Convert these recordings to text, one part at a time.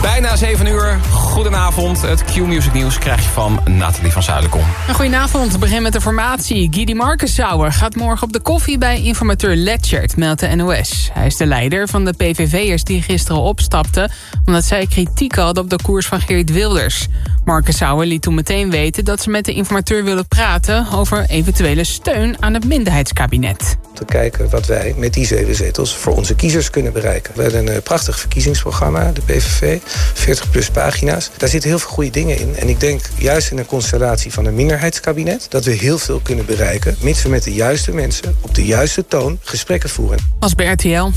Bijna 7 uur. Goedenavond. Het Q-Music Nieuws krijg je van Nathalie van Zuilenkom. Goedenavond. We beginnen met de formatie. Guy Markensauer gaat morgen op de koffie bij informateur Letchert, meldt de NOS. Hij is de leider van de PVV'ers die gisteren opstapten... omdat zij kritiek hadden op de koers van Geert Wilders. Markensauer liet toen meteen weten dat ze met de informateur willen praten... over eventuele steun aan het minderheidskabinet. Te kijken wat wij met die zeven zetels voor onze kiezers kunnen bereiken. We hebben een eh, prachtig verkiezingsprogramma, de PVV. 40 plus pagina's. Daar zitten heel veel goede dingen in. En ik denk juist in een constellatie van een minderheidskabinet... dat we heel veel kunnen bereiken... mits we met de juiste mensen op de juiste toon gesprekken voeren. Als bij RTL.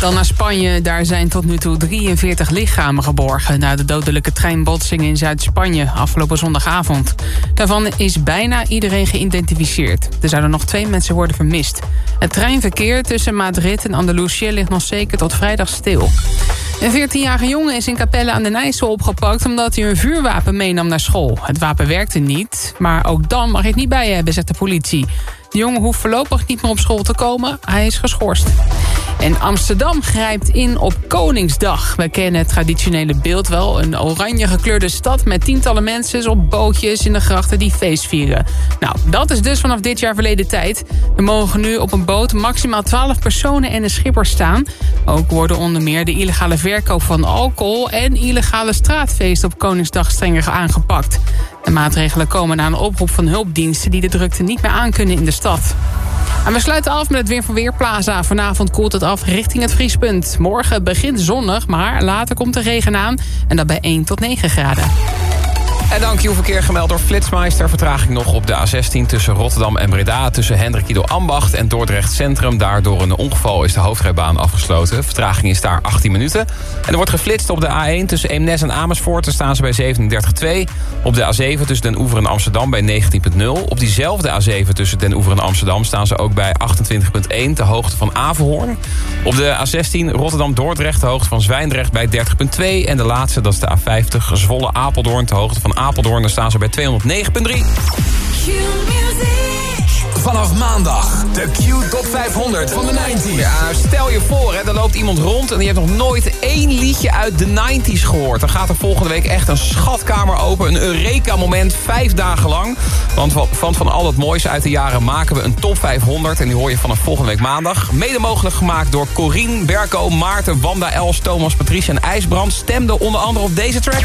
Dan naar Spanje. Daar zijn tot nu toe 43 lichamen geborgen... na de dodelijke treinbotsing in Zuid-Spanje afgelopen zondagavond. Daarvan is bijna iedereen geïdentificeerd. Er zouden nog twee mensen worden vermist. Het treinverkeer tussen Madrid en Andalusië ligt nog zeker tot vrijdag stil. Een 14-jarige jongen is in Capelle aan de Nijssel opgepakt... omdat hij een vuurwapen meenam naar school. Het wapen werkte niet, maar ook dan mag je het niet bij je hebben, zegt de politie. De jongen hoeft voorlopig niet meer op school te komen. Hij is geschorst. En Amsterdam grijpt in op Koningsdag. We kennen het traditionele beeld wel. Een oranje gekleurde stad met tientallen mensen op bootjes in de grachten die feest vieren. Nou, dat is dus vanaf dit jaar verleden tijd. Er mogen nu op een boot maximaal 12 personen en een schipper staan. Ook worden onder meer de illegale verkoop van alcohol... en illegale straatfeesten op Koningsdag strenger aangepakt. De maatregelen komen na een oproep van hulpdiensten... die de drukte niet meer aankunnen in de stad. En we sluiten af met het Weer van Weerplaza. Vanavond koelt het af richting het vriespunt. Morgen begint zonnig, maar later komt de regen aan. En dat bij 1 tot 9 graden. En dan Q-verkeer gemeld door Flitsmeister. Vertraging nog op de A16 tussen Rotterdam en Breda... tussen Hendrik Ido Ambacht en Dordrecht Centrum. Daardoor een ongeval is de hoofdrijbaan afgesloten. Vertraging is daar 18 minuten. En er wordt geflitst op de A1 tussen Eemnes en Amersfoort. Daar staan ze bij 37,2. Op de A7 tussen Den Oever en Amsterdam bij 19,0. Op diezelfde A7 tussen Den Oever en Amsterdam... staan ze ook bij 28,1, de hoogte van Averhoorn. Op de A16 Rotterdam-Dordrecht, de hoogte van Zwijndrecht bij 30,2. En de laatste, dat is de A50 Zwolle-Apeldoorn, de hoogte van Apeldoorn. Daar staan ze bij 209,3. Vanaf maandag de Q Top 500 van de 90s. Ja, stel je voor, hè, er loopt iemand rond en die heeft nog nooit één liedje uit de 90s gehoord. Dan gaat er volgende week echt een schatkamer open. Een Eureka-moment, vijf dagen lang. Want van, van al het mooiste uit de jaren maken we een top 500. En die hoor je vanaf volgende week maandag. Mede mogelijk gemaakt door Corine, Berko, Maarten, Wanda, Els, Thomas, Patrice en IJsbrand. Stemde onder andere op deze track.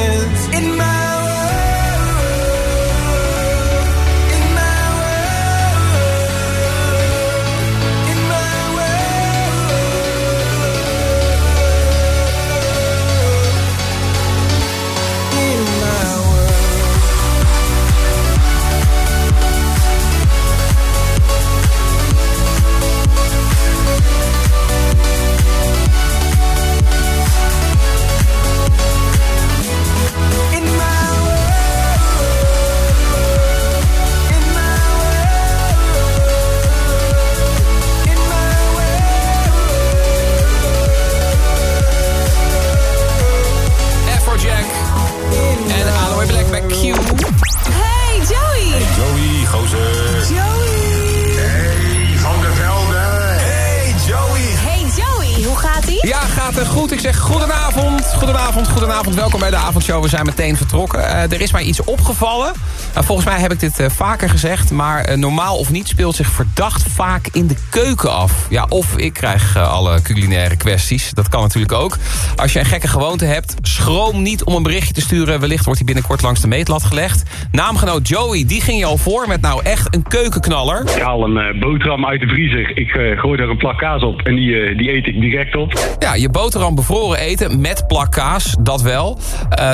We zijn meteen vertrokken. Eh, er is mij iets opgevallen. Nou, volgens mij heb ik dit eh, vaker gezegd. Maar eh, normaal of niet speelt zich verdacht vaak in de keuken af. Ja, of ik krijg alle culinaire kwesties. Dat kan natuurlijk ook. Als je een gekke gewoonte hebt, schroom niet om een berichtje te sturen. Wellicht wordt hij binnenkort langs de meetlat gelegd. Naamgenoot Joey, die ging je al voor met nou echt een keukenknaller. Ik haal een eh, boterham uit de vriezer. Ik eh, gooi er een plak kaas op en die, eh, die eet ik direct op. Ja, je boterham bevroren eten met plakkaas, dat wel.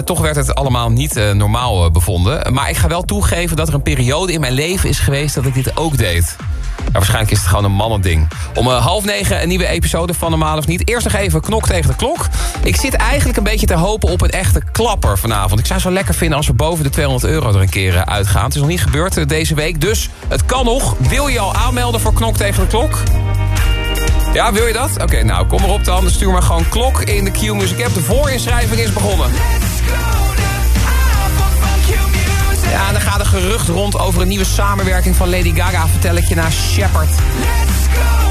Toch werd het allemaal niet normaal bevonden. Maar ik ga wel toegeven dat er een periode in mijn leven is geweest... dat ik dit ook deed. Waarschijnlijk is het gewoon een mannending. Om eh, half negen een nieuwe episode van Normaal of Niet. Eerst nog even knok tegen de klok. Ik zit eigenlijk een beetje te hopen op een echte klapper vanavond. Ik zou het zo lekker vinden als we boven de 200 euro er een keer eh, uitgaan. Het is nog niet gebeurd eh, deze week, dus het kan nog. Wil je al aanmelden voor knok tegen de klok? Ja, wil je dat? Oké, nou, kom erop dan. Stuur maar gewoon klok in de Q-Music app. De voorinschrijving is begonnen. Ja, dan gaat een gerucht rond over een nieuwe samenwerking van Lady Gaga. Vertel ik je naar Shepard. In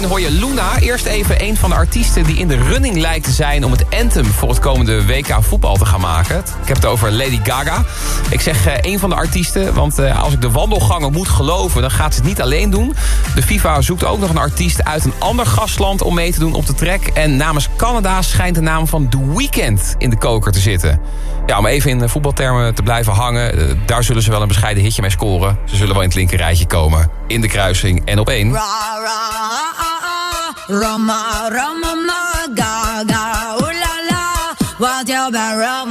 zometeen hoor je Luna. Eerst even een van de artiesten die in de running lijkt te zijn... om het anthem voor het komende WK voetbal te gaan maken. Ik heb het over Lady Gaga. Ik zeg eh, een van de artiesten, want eh, als ik de wandelgangen moet geloven... dan gaat ze het niet alleen doen. De FIFA zoekt ook nog een artiest uit een ander gastland om mee te doen op de trek. En namens Canada schijnt de naam van The Weeknd in de koker te zitten. Ja, om even in eh, voetbaltermen te blijven hangen... Daar zullen ze wel een bescheiden hitje mee scoren. Ze zullen wel in het linkerrijtje komen. In de kruising en op één. Roma, Roma, Gaga, ooh la la, what you been Roma?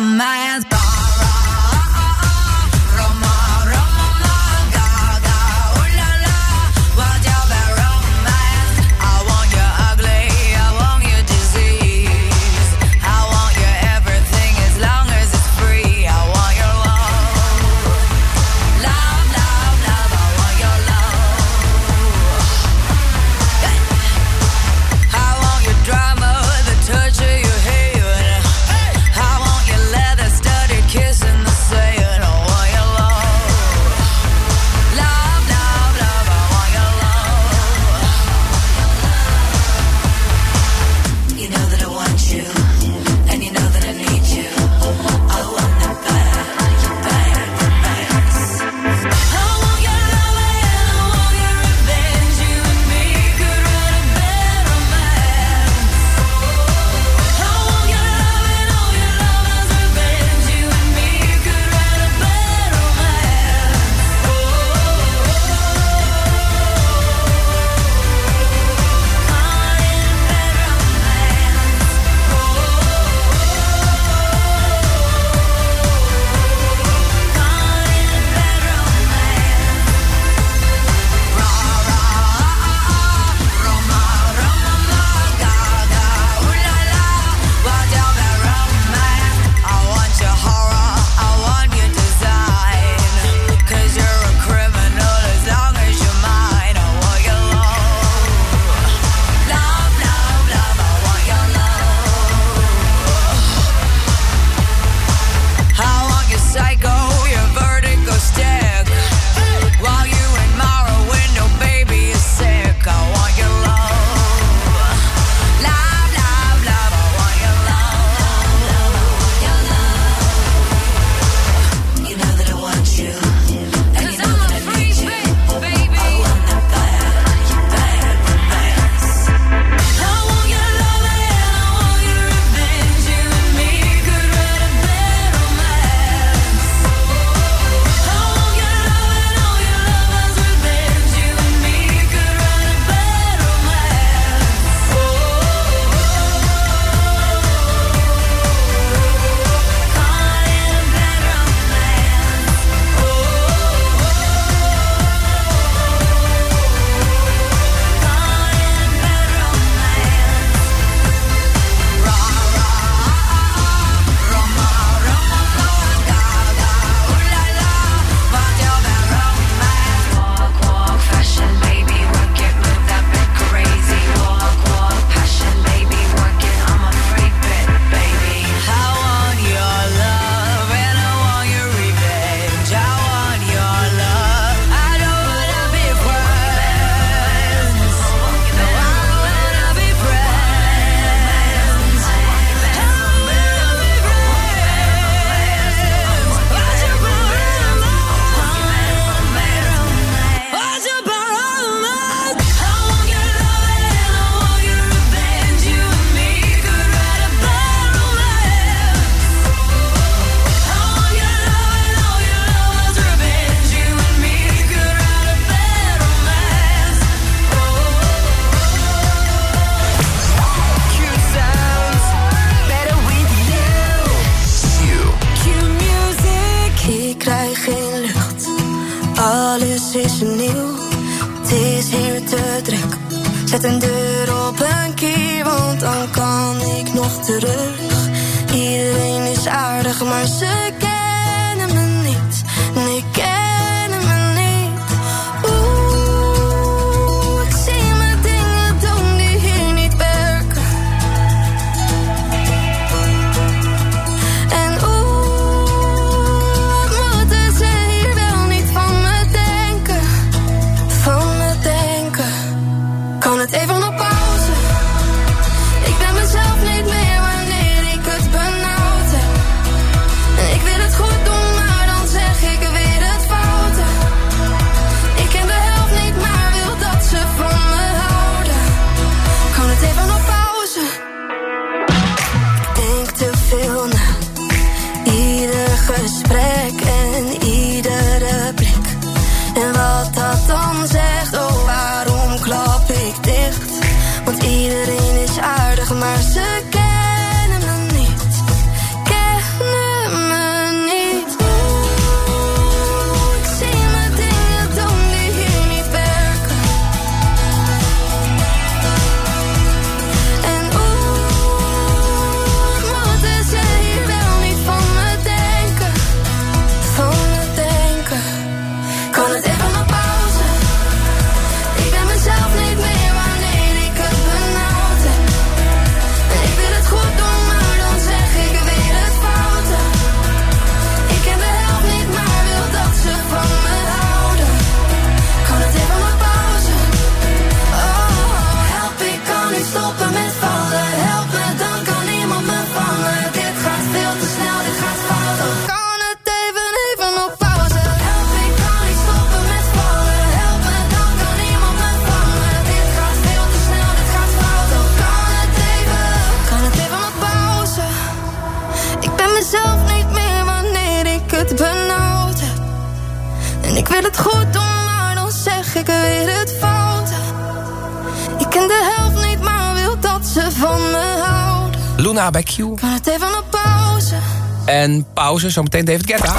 En pauze, zometeen David Guetta.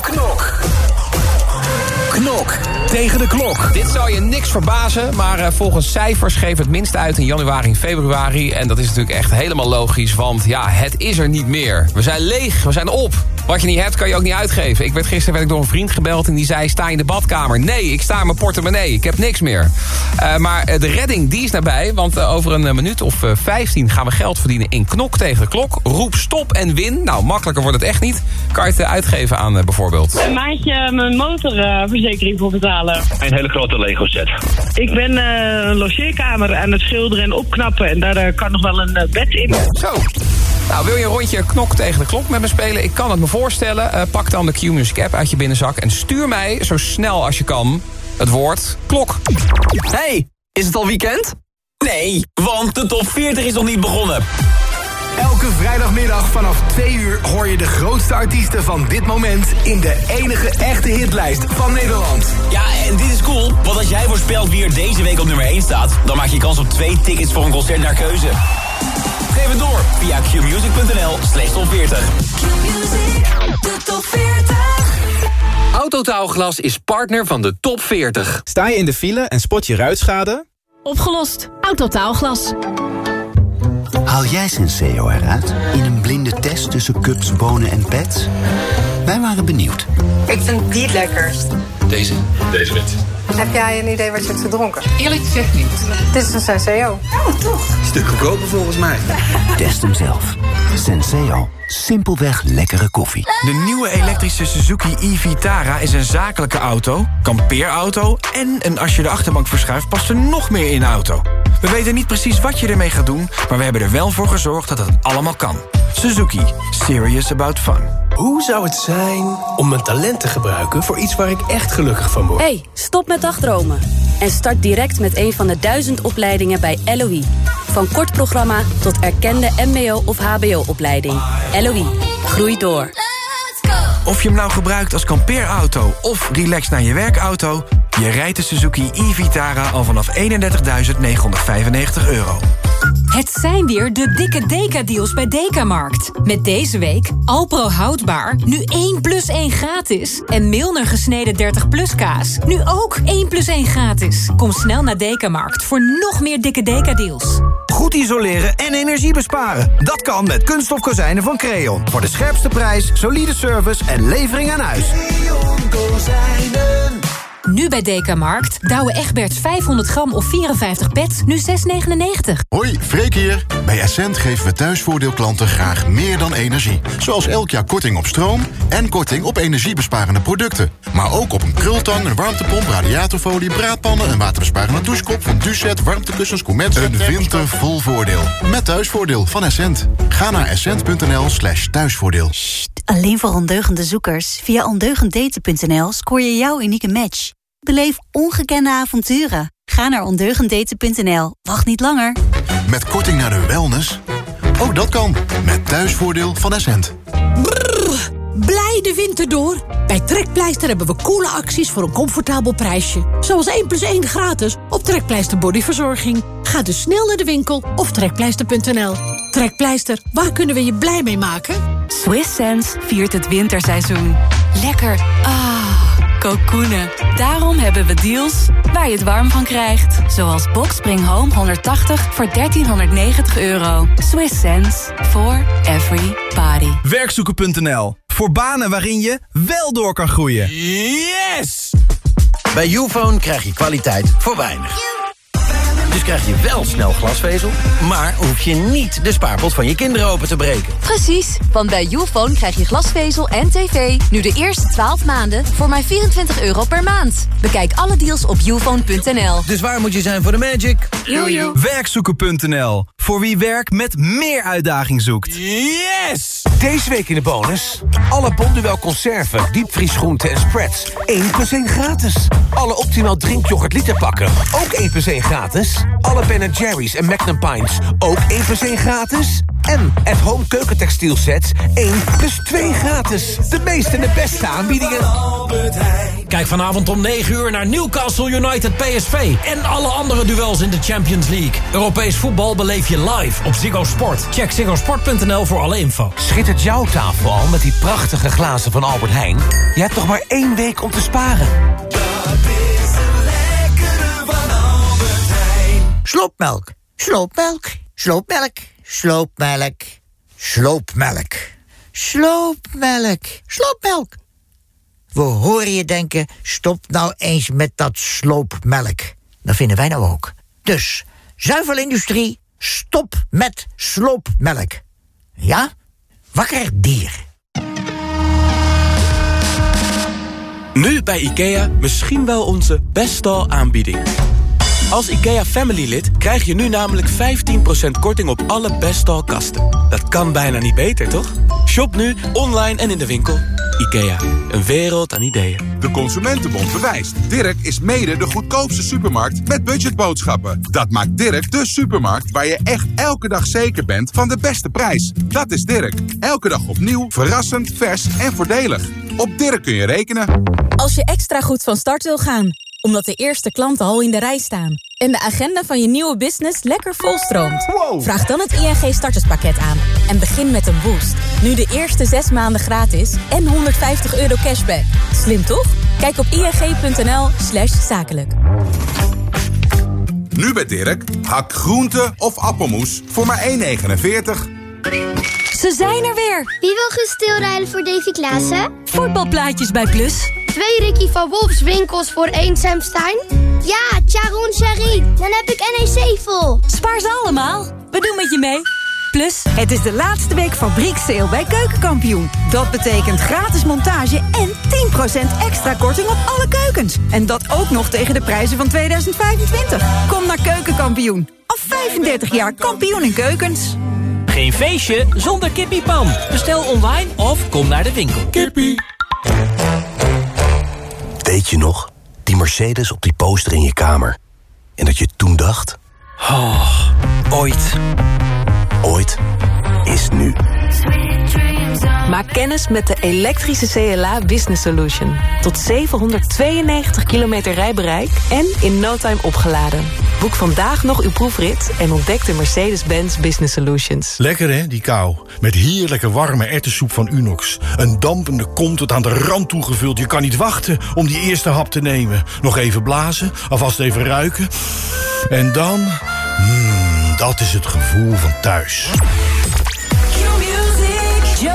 Knok. Knok tegen de klok. Dit zal je niks verbazen, maar eh, volgens cijfers geeft het minst uit in januari en februari. En dat is natuurlijk echt helemaal logisch, want ja, het is er niet meer. We zijn leeg, we zijn op. Wat je niet hebt, kan je ook niet uitgeven. Ik werd gisteren werd ik door een vriend gebeld en die zei... sta in de badkamer? Nee, ik sta in mijn portemonnee. Ik heb niks meer. Eh, maar eh, de redding, die is nabij. Want eh, over een minuut of eh, 15 gaan we geld verdienen in knok tegen de klok. Roep stop en win. Nou, makkelijker wordt het echt niet. Kan je het uitgeven aan bijvoorbeeld? Een maandje mijn motorverzekering voor betalen. Een hele grote Lego set. Ik ben eh, een logeerkamer aan het schilderen en opknappen. En daar kan nog wel een bed in. Zo. Nou, wil je een rondje knok tegen de klok met me spelen? Ik kan het me voorstellen. Eh, pak dan de Q-Music app uit je binnenzak... en stuur mij zo snel als je kan het woord klok. Hey, is het al weekend? Nee, want de top 40 is nog niet begonnen. Elke vrijdagmiddag vanaf 2 uur hoor je de grootste artiesten van dit moment... in de enige echte hitlijst van Nederland. Ja, en dit is cool, want als jij voorspelt wie er deze week op nummer 1 staat... dan maak je kans op twee tickets voor een concert naar keuze. Geef het door via qmusic.nl slash top 40. De top 40. Autotaalglas is partner van de top 40. Sta je in de file en spot je ruitschade? Opgelost. Autotaalglas. Haal jij Senseo eruit in een blinde test tussen cups, bonen en pets? Wij waren benieuwd. Ik vind die het lekkerst. Deze? Deze wit. Heb jij een idee wat je hebt gedronken? Eerlijk gezegd niet. Dit is een Senseo. Oh, toch? Stuk goedkoper volgens mij. Test hem zelf. Senseo. Simpelweg lekkere koffie. De nieuwe elektrische Suzuki e-Vitara is een zakelijke auto, kampeerauto... en een als je de achterbank verschuift past er nog meer in de auto. We weten niet precies wat je ermee gaat doen... maar we hebben er wel voor gezorgd dat het allemaal kan. Suzuki. Serious about fun. Hoe zou het zijn om mijn talent te gebruiken voor iets waar ik echt gelukkig van word? Hey, stop met dagdromen. En start direct met een van de duizend opleidingen bij LOE. Van kort programma tot erkende mbo- of hbo-opleiding. LOE, groei door. Of je hem nou gebruikt als kampeerauto of relax naar je werkauto... je rijdt de Suzuki e-Vitara al vanaf 31.995 euro. Het zijn weer de dikke Deka-deals bij Dekamarkt. Met deze week Alpro houdbaar, nu 1 plus 1 gratis. En Milner gesneden 30 plus kaas, nu ook 1 plus 1 gratis. Kom snel naar Dekamarkt voor nog meer dikke Deka-deals. Goed isoleren en energie besparen. Dat kan met kunststof kozijnen van Creon. Voor de scherpste prijs, solide service en levering aan huis. Nu bij Dekamarkt, Douwe Egberts 500 gram of 54 pet, nu 6,99. Hoi, Freek hier. Bij Essent geven we thuisvoordeelklanten graag meer dan energie. Zoals elk jaar korting op stroom en korting op energiebesparende producten. Maar ook op een krultang, een warmtepomp, radiatorfolie, braadpannen... een waterbesparende douchekop van Ducet, warmtekussens, Comet... Een winter vol voordeel. Met thuisvoordeel van Essent. Ga naar essent.nl slash thuisvoordeel. Alleen voor ondeugende zoekers. Via ondeugenddaten.nl scoor je jouw unieke match. Beleef ongekende avonturen. Ga naar ondeugenddaten.nl. Wacht niet langer. Met korting naar de wellness? Ook dat kan. Met thuisvoordeel van Essent. Blij de winter door. Bij Trekpleister hebben we coole acties voor een comfortabel prijsje. Zoals 1 plus 1 gratis op Trekpleister Bodyverzorging. Ga dus snel naar de winkel of trekpleister.nl. Trekpleister, waar kunnen we je blij mee maken? Swiss Sense viert het winterseizoen. Lekker. Ah, kokoenen. Daarom hebben we deals waar je het warm van krijgt. Zoals Boxspring Home 180 voor 1390 euro. Swiss sense for every body. Werkzoeken.nl. Voor banen waarin je wel door kan groeien. Yes! Bij Ufone krijg je kwaliteit voor weinig. Dus krijg je wel snel glasvezel, maar hoef je niet de spaarpot van je kinderen open te breken. Precies, want bij Youfone krijg je glasvezel en tv nu de eerste 12 maanden voor maar 24 euro per maand. Bekijk alle deals op youfone.nl. Dus waar moet je zijn voor de magic? Werkzoeken.nl. Voor wie werk met meer uitdaging zoekt. Yes! Deze week in de bonus. Alle Bonduel conserven, diepvriesgroenten en spreads. 1 plus 1 gratis. Alle optimaal drinkyoghurt literpakken. Ook 1 plus 1 gratis. Alle Ben Jerry's en Magnum Pints. Ook 1 plus 1 gratis. En at home keukentextiel sets 1 plus 2 gratis. De meeste en de beste aanbiedingen. Kijk vanavond om 9 uur naar Newcastle United PSV... en alle andere duels in de Champions League. Europees voetbal beleef je live op Ziggo Sport. Check ziggosport.nl voor alle info. Schittert jouw tafel al met die prachtige glazen van Albert Heijn? Je hebt nog maar één week om te sparen. Sloopmelk, sloopmelk, sloopmelk, sloopmelk, sloopmelk, sloopmelk, sloopmelk. We horen je denken, stop nou eens met dat sloopmelk. Dat vinden wij nou ook. Dus, zuivelindustrie, stop met sloopmelk. Ja? Wakker dier. Nu bij IKEA misschien wel onze beste aanbieding. Als IKEA Family lid krijg je nu namelijk 15% korting op alle Bestal kasten. Dat kan bijna niet beter, toch? Shop nu, online en in de winkel. IKEA, een wereld aan ideeën. De Consumentenbond bewijst. Dirk is mede de goedkoopste supermarkt met budgetboodschappen. Dat maakt Dirk de supermarkt waar je echt elke dag zeker bent van de beste prijs. Dat is Dirk. Elke dag opnieuw, verrassend, vers en voordelig. Op Dirk kun je rekenen. Als je extra goed van start wil gaan, omdat de eerste klanten al in de rij staan... en de agenda van je nieuwe business lekker volstroomt... vraag dan het ING starterspakket aan en begin met een boost. Nu de eerste zes maanden gratis en 150 euro cashback. Slim toch? Kijk op ing.nl slash zakelijk. Nu bij Dirk, hak groente of appelmoes voor maar 1,49. Ze zijn er weer! Wie wil gaan stilrijden voor Davy Klaassen? Voetbalplaatjes bij Plus. Twee Ricky van Wolfs winkels voor één Sam Stein? Ja, Charon Sherry. Dan heb ik NEC vol. Spaar ze allemaal. We doen met je mee. Plus, Het is de laatste week fabriekssale bij Keukenkampioen. Dat betekent gratis montage en 10% extra korting op alle keukens. En dat ook nog tegen de prijzen van 2025. Kom naar Keukenkampioen. Al 35 jaar kampioen in keukens. Geen feestje zonder kippiepan. Bestel online of kom naar de winkel. Kippie. Weet je nog? Die Mercedes op die poster in je kamer. En dat je toen dacht... Oh, ooit. Ooit is nu. Maak kennis met de elektrische CLA Business Solution. Tot 792 kilometer rijbereik en in no time opgeladen. Boek vandaag nog uw proefrit en ontdek de Mercedes-Benz Business Solutions. Lekker hè, die kou. Met heerlijke warme ertessoep van Unox. Een dampende kom tot aan de rand toegevuld. Je kan niet wachten om die eerste hap te nemen. Nog even blazen, alvast even ruiken. En dan... Hmm, dat is het gevoel van thuis.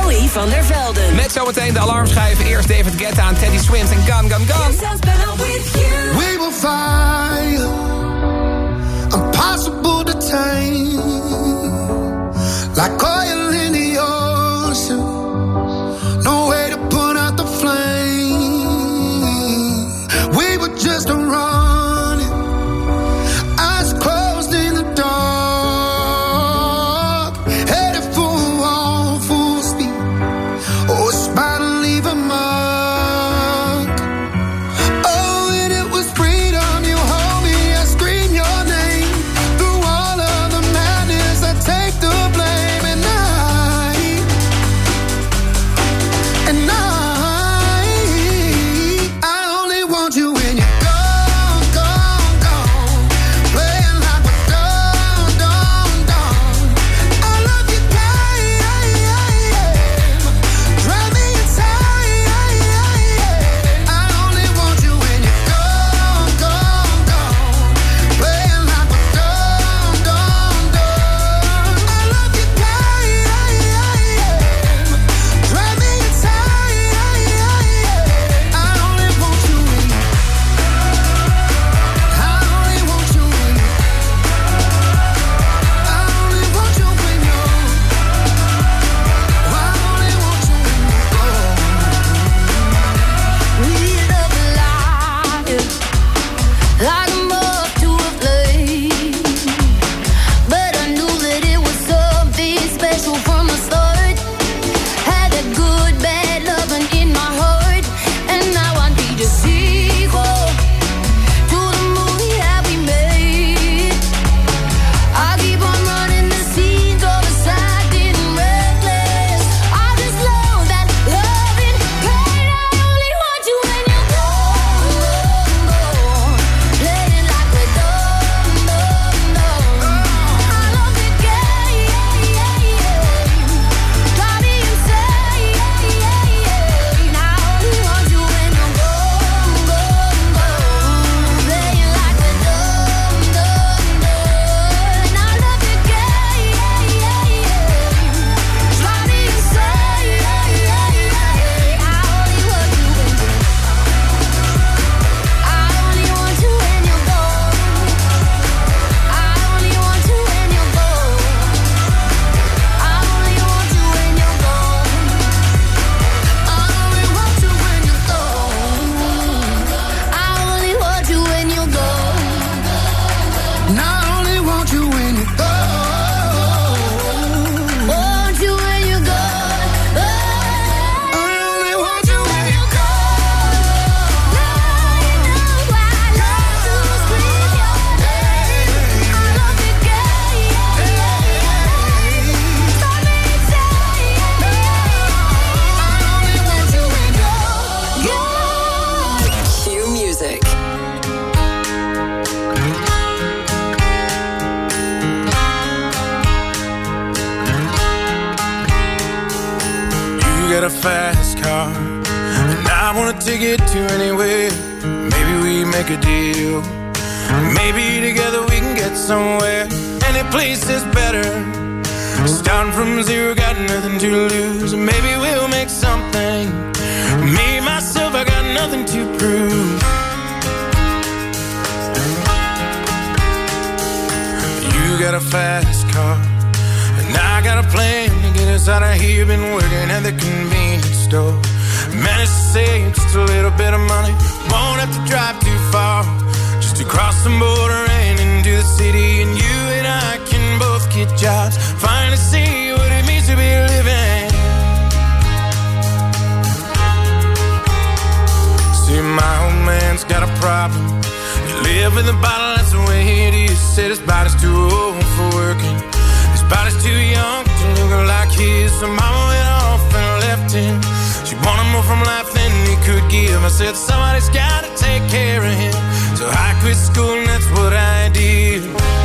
Zoe van der Velden. Met zometeen de alarmschijf. Eerst David Guetta aan Teddy Swims en Gun Gun Gun. We will find impossible to tame. Like oil finally see what it means to be living. See, my old man's got a problem. Bottle, that's the way. Said his body's too old for working. His body's too young to look like his. So mama went off and left him. She wanted more from life than he could give. I said, somebody's gotta take care of him. So I quit school and that's what I did.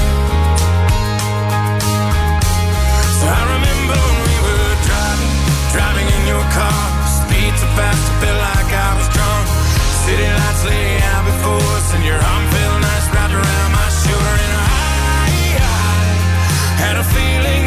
Speed so fast, I felt like I was drunk. City lights lay out before us, and your arm felt nice wrapped around my shoulder. And I, I had a feeling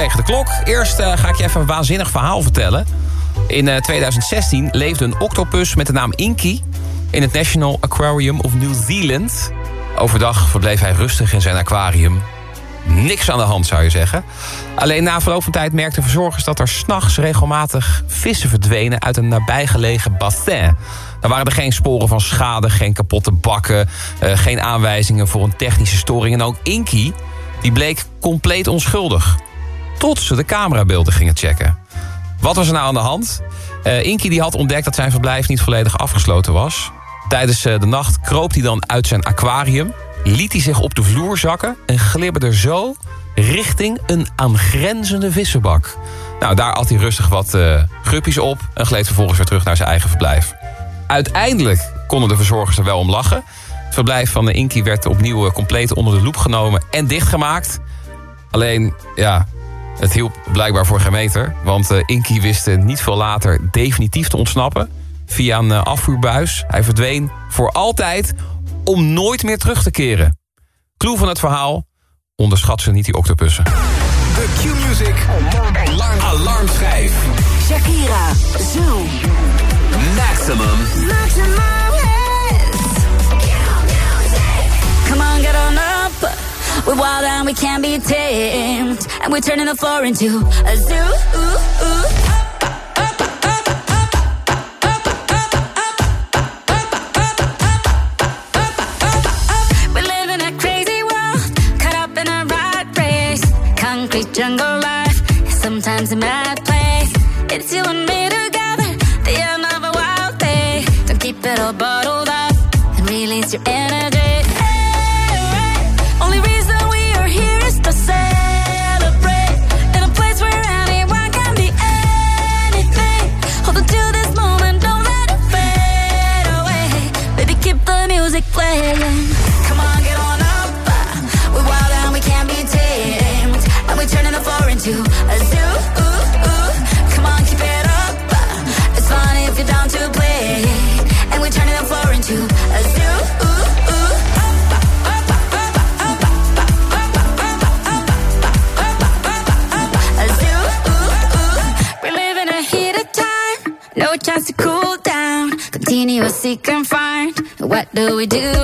tegen de klok. Eerst eh, ga ik je even een waanzinnig verhaal vertellen. In eh, 2016 leefde een octopus met de naam Inky... in het National Aquarium of New Zealand. Overdag verbleef hij rustig in zijn aquarium. Niks aan de hand, zou je zeggen. Alleen na verloop van tijd merkten verzorgers... dat er s'nachts regelmatig vissen verdwenen... uit een nabijgelegen bassin. Daar waren er geen sporen van schade, geen kapotte bakken... eh, geen aanwijzingen voor een technische storing. En ook Inky die bleek compleet onschuldig. Tot ze de camerabeelden gingen checken. Wat was er nou aan de hand? Eh Inky die had ontdekt dat zijn verblijf niet volledig afgesloten was. Tijdens eh, de nacht kroop hij dan uit zijn aquarium... liet hij zich op de vloer zakken... en glibberde zo richting een aangrenzende vissenbak. Nou, daar at hij rustig wat guppies op... en gleed vervolgens weer terug naar zijn eigen verblijf. Uiteindelijk konden de verzorgers er wel om lachen. Het verblijf van de Inky werd opnieuw compleet onder de loep genomen en dichtgemaakt. Alleen, ja, het hielp blijkbaar voor geen meter. Want eh, Inky wist eh, niet veel later definitief te ontsnappen. Via een eh, afvoerbuis. Hij verdween voor altijd om nooit meer terug te keren. Clue van het verhaal, onderschat ze niet die octopussen. De Q-Music Alarm. Alarmschijf. Shakira, Zoom. Maximum. Maximum hits. Come on, get on up. We're wild and we can't be tamed. And we're turning the floor into a zoo. We live in a crazy world, caught up in a rat race. Concrete jungle life, sometimes a mad place. It's you and me together, the end of a wild day. Don't keep it all bottled up and release your energy. We do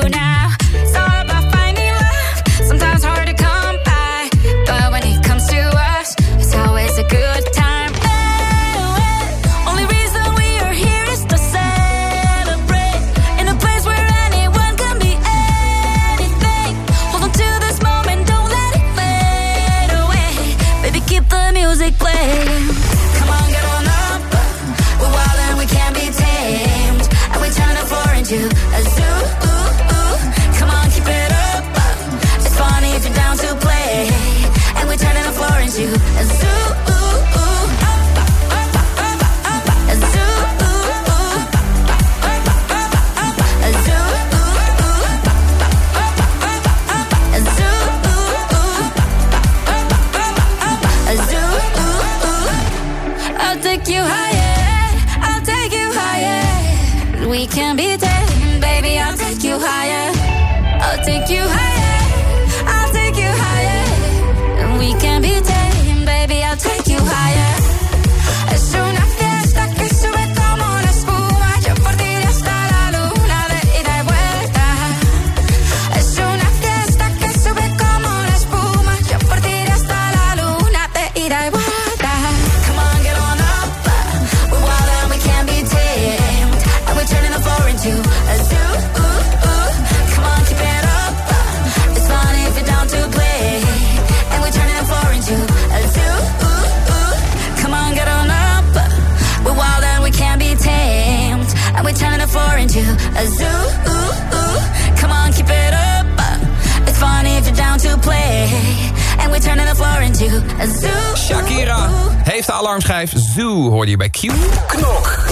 Shakira heeft de alarmschijf Zoo, hoorde je bij Q. Knok.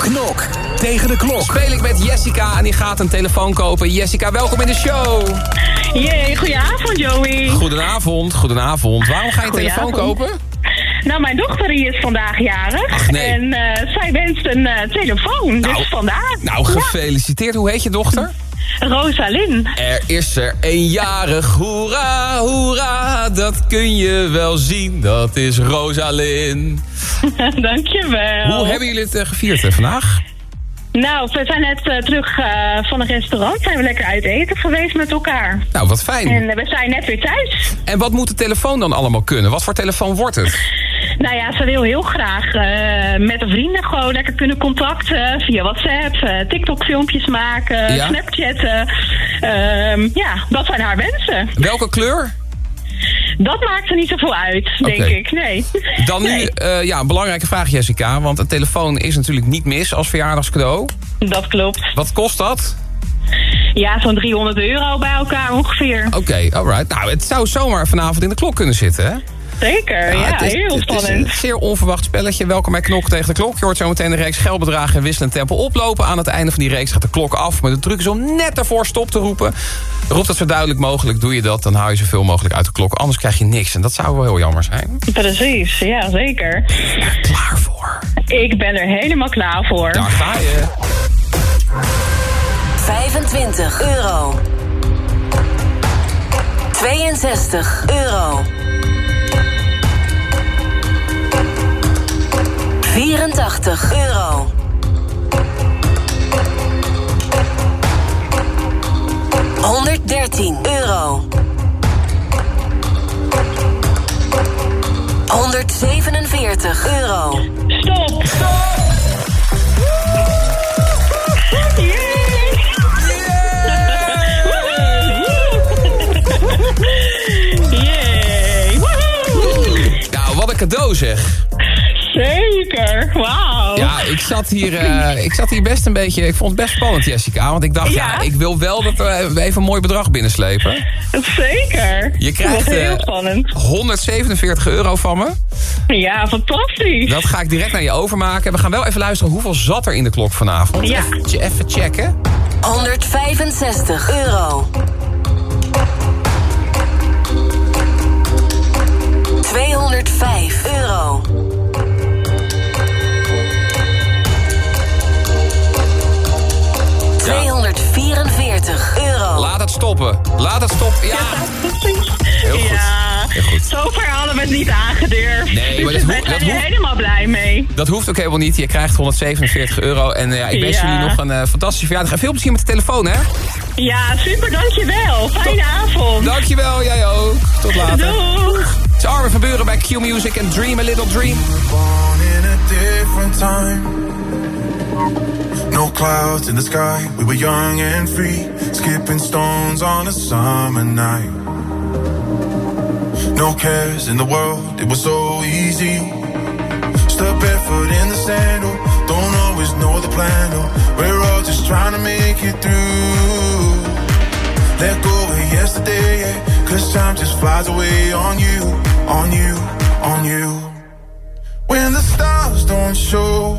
Knok tegen de klok. Speel ik met Jessica en die gaat een telefoon kopen. Jessica, welkom in de show. Jee, goedenavond Joey. Goedenavond, goedenavond. Waarom ga je een telefoon kopen? Nou, mijn dochter die is vandaag jarig. nee. En eh, zij wenst een eh, telefoon, dus vandaar. Nou, gefeliciteerd. Hoe heet je dochter? Ja, Rosalyn. Er is er een jarig, hoera, hoera, dat kun je wel zien, dat is Rosalyn. Dankjewel. Hoe hebben jullie het eh, gevierd eh, vandaag? Nou, we zijn net eh, terug van een restaurant. Zijn we lekker uit eten geweest met elkaar. Nou, wat fijn. En we zijn net weer thuis. En wat moet de telefoon dan allemaal kunnen? Wat voor telefoon wordt het? Nou ja, ze wil heel graag eh, met de vrienden gewoon lekker kunnen contacten via WhatsApp, eh, TikTok-filmpjes maken, Ja. Snapchatten. Ehm, ja, dat zijn haar wensen. Welke kleur? Dat maakt er niet zoveel uit, denk ik. Nee. Dan nu eh, ja, een belangrijke vraag, Jessica. Want een telefoon is natuurlijk niet mis als verjaardagscadeau. Dat klopt. Wat kost dat? Ja, zo'n 300 euro bij elkaar ongeveer. Oké, alright. Nou, het zou zomaar vanavond in de klok kunnen zitten, hè? Zeker, ja, het is, heel het is spannend. een zeer onverwacht spelletje. Welkom bij Knok tegen de klok. Je hoort zo meteen de reeks geldbedragen en wisselend tempo oplopen. Aan het einde van die reeks gaat de klok af. Maar de truc is om net ervoor stop te roepen. Roep dat zo duidelijk mogelijk. Doe je dat, dan hou je zoveel mogelijk uit de klok. Anders krijg je niks. En dat zou wel heel jammer zijn. Precies, ja, zeker. klaar voor? Ik ben er helemaal klaar voor. Daar ga je. 25 euro. 62 euro. 84 euro. 113 euro. 147 euro. Stop! Yay! Nou, wat een cadeau zeg. Zeker, wauw. Ja, ik zat, hier, eh, ik zat hier best een beetje... Ik vond het best spannend, Jessica. Want ik dacht, ja, Ja? ik wil wel dat we even een mooi bedrag binnenslepen. Zeker. Je krijgt Dat is heel eh, spannend. 147 euro van me. Ja, fantastisch. Dat ga ik direct naar je overmaken. We gaan wel even luisteren hoeveel zat er in de klok vanavond. Ja. Even, even checken. 165 euro. 205 euro. 244 euro. Laat het stoppen. Laat het stoppen. Ja. Heel goed. Ja, Heel goed. zover hadden we het niet aangedurfd. Nee, maar dus dat hoeft- zijn dat hoeft- helemaal blij mee. Dat hoeft ook helemaal niet. Je krijgt 147 euro. En eh, ja, ik wens Ja. jullie nog een eh, fantastische verjaardag. En veel plezier met de telefoon, hè? Ja, super, dankjewel. Fijne avond. Dankjewel, jij ook. Tot later. Doeg. Het is Armin van Buren bij Q Music en Dream a Little Dream. No clouds in the sky, we were young and free, skipping stones on a summer night. No cares in the world, it was so easy. Step barefoot in the sandal, oh, don't always know the plan. Oh, we're all just trying to make it through. Let go of yesterday, yeah, cause time just flies away on you, on you, on you. When the stars don't show,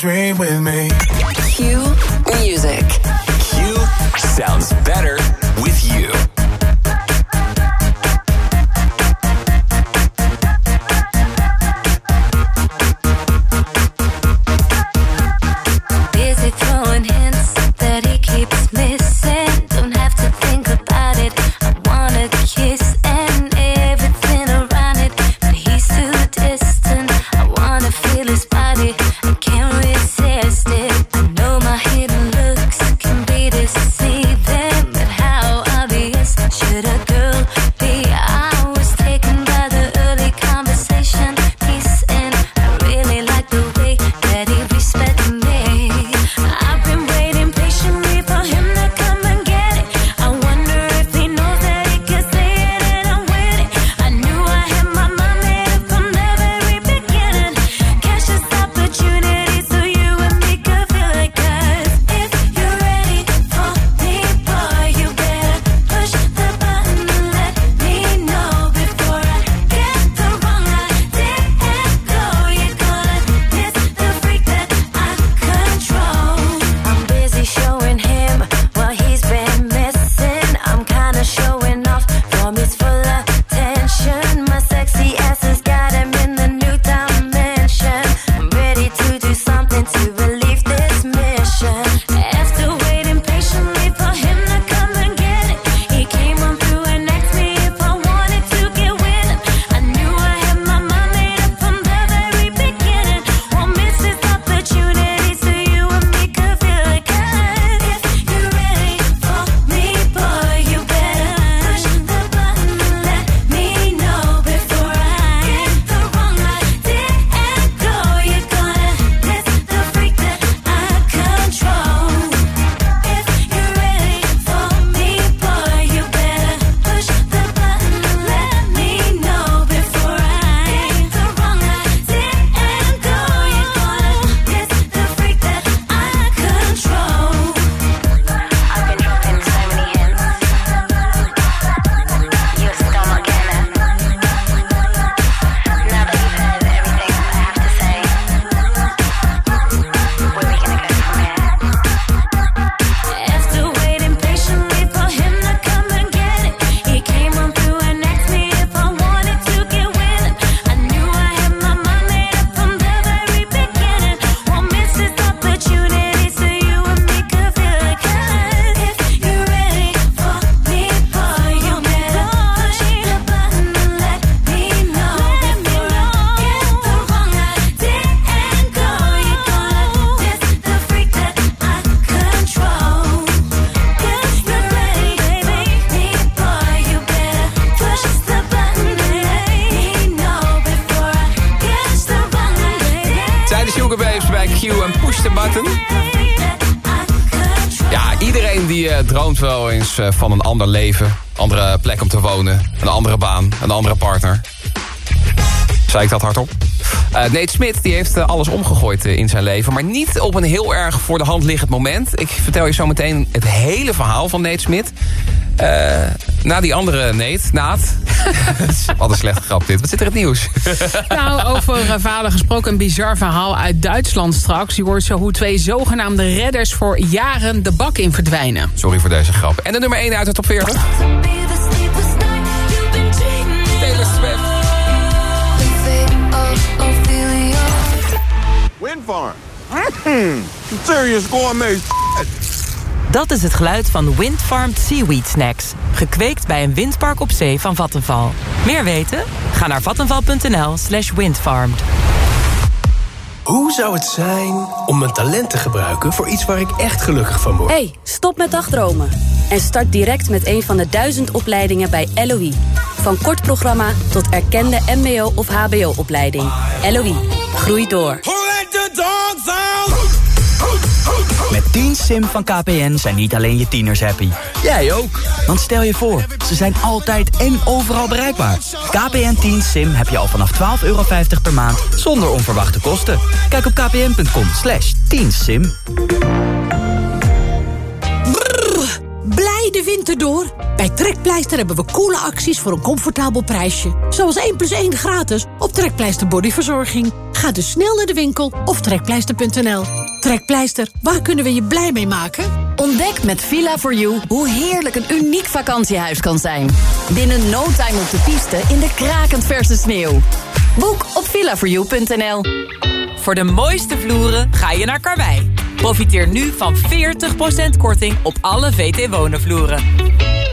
dream with me. Q Music. Q sounds better with you. Droomt wel eens eh, van een ander leven. Andere plek om te wonen. Een andere baan. Een andere partner. Zei ik dat hardop? Nate Smit die heeft eh, alles omgegooid in zijn leven. Maar niet op een heel erg voor de hand liggend moment. Ik vertel je zo meteen het hele verhaal van Nate Smit. Na die andere Nate, Naat. Wat een slechte grap dit. Wat zit er in het nieuws? Nou, over eh, vader gesproken, een bizar verhaal uit Duitsland straks. Je hoort zo hoe twee zogenaamde redders voor jaren de bak in verdwijnen. Sorry voor deze grap. En de nummer 1 uit de top 40. Taylor Swift. Windfarm. Mm, serious gourmet Dat is het geluid van Windfarmed Seaweed Snacks. Gekweekt bij een windpark op zee van Vattenval. Meer weten? Ga naar vattenval.nl slash windfarmed. Hoe zou het zijn om mijn talent te gebruiken voor iets waar ik echt gelukkig van word? Hey, stop met dagdromen. En start direct met een van de duizend opleidingen bij LOE. Van kort programma tot erkende mbo- of hbo-opleiding. LOE, groei door. Met 10 Sim van KPN zijn niet alleen je tieners happy. Jij ook. Want stel je voor, ze zijn altijd en overal bereikbaar. KPN 10 Sim heb je al vanaf 12,50 euro per maand zonder onverwachte kosten. Kijk op kpn.com slash 10 sim. Blij de winter door? Bij Trekpleister hebben we coole acties voor een comfortabel prijsje. Zoals 1 plus 1 gratis op Trekpleister Bodyverzorging. Ga dus snel naar de winkel of trekpleister.nl. Trekpleister, waar kunnen we je blij mee maken? Ontdek met Villa4You hoe heerlijk een uniek vakantiehuis kan zijn. Binnen no time op de piste in de krakend verse sneeuw. Boek op villa4you.nl. Voor de mooiste vloeren ga je naar Karwei. Profiteer nu van 40% korting op alle VT Wonen vloeren.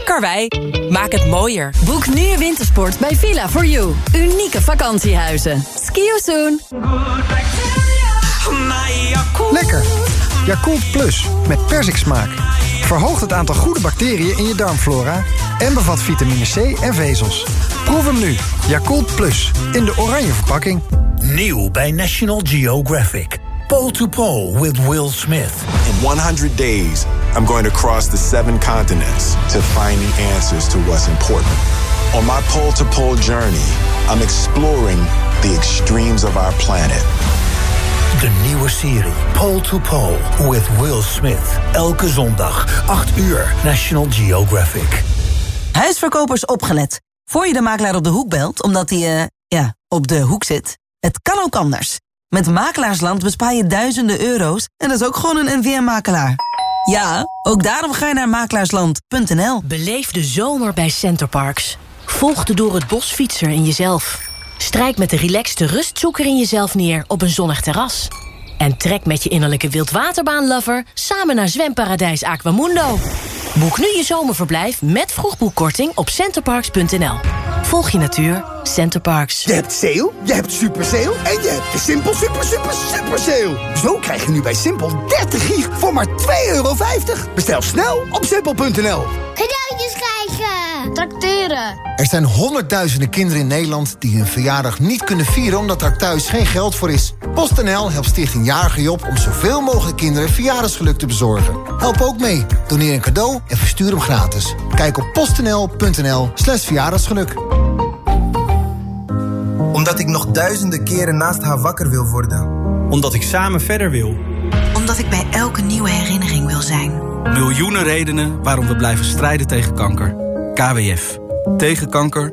Karwei, maak het mooier. Boek nu je wintersport bij Villa4You. Unieke vakantiehuizen. Ski you soon. Lekker. Yakult Plus met persiksmaak. Verhoogt het aantal goede bacteriën in je darmflora en bevat vitamine C en vezels. Proef hem nu. Yakult Plus in de oranje verpakking. Nieuw bij National Geographic. Pole to Pole with Will Smith. In 100 days, I'm going to cross the seven continents to find the answers to what's important. On my pole to pole journey, I'm exploring the extremes of our planet. De nieuwe serie Pole to Pole with Will Smith. Elke zondag, 8 uur, National Geographic. Huisverkopers opgelet. Voor je de makelaar op de hoek belt, omdat hij, eh, ja, op de hoek zit. Het kan ook anders. Met Makelaarsland bespaar je duizenden euro's en dat is ook gewoon een NVM-makelaar. Ja, ook daarom ga je naar makelaarsland.nl. Beleef de zomer bij Centerparks. Volg de door het bos fietser in jezelf. Strijk met de relaxte rustzoeker in jezelf neer op een zonnig terras. En trek met je innerlijke wildwaterbaanlover samen naar zwemparadijs Aquamundo. Boek nu je zomerverblijf met vroegboekkorting op centerparks.nl. Volg je natuur, Centerparks. Je hebt sale, je hebt super sale en je hebt de Simpel super super super sale. Zo krijg je nu bij Simpel 30 gig voor maar 2,50 euro. Bestel snel op simpel.nl. Cadeautjes krijgen. Er zijn honderdduizenden kinderen in Nederland die hun verjaardag niet kunnen vieren omdat er thuis geen geld voor is. PostNL helpt Stichting Jarige Job om zoveel mogelijk kinderen verjaardagsgeluk te bezorgen. Help ook mee. Doneer een cadeau en verstuur hem gratis. Kijk op postnl.nl slash verjaardagsgeluk. Omdat ik nog duizenden keren naast haar wakker wil worden. Omdat ik samen verder wil. Omdat ik bij elke nieuwe herinnering wil zijn. Miljoenen redenen waarom we blijven strijden tegen kanker. KWF. Tegen kanker.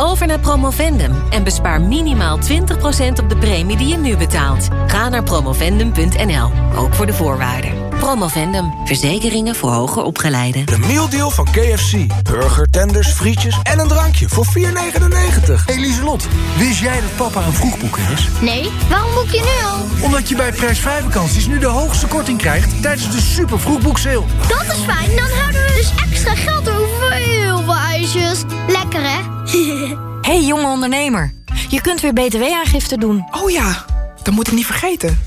over naar Promovendum en bespaar minimaal 20% op de premie die je nu betaalt. Ga naar promovendum.nl, ook voor de voorwaarden. Promovendum. Verzekeringen voor hoger opgeleiden. De mealdeal van KFC. Burger, tenders, frietjes en een drankje voor 4,99. Eliselot, wist jij dat papa een vroegboeker is? Nee, waarom boek je nu al? Omdat je bij prijsvrij vakanties nu de hoogste korting krijgt tijdens de super vroegboekseil. Dat is fijn, dan houden we dus extra geld over voor heel veel ijsjes. Lekker hè? hey jonge ondernemer, je kunt weer btw-aangifte doen. Oh ja, dat moet ik niet vergeten.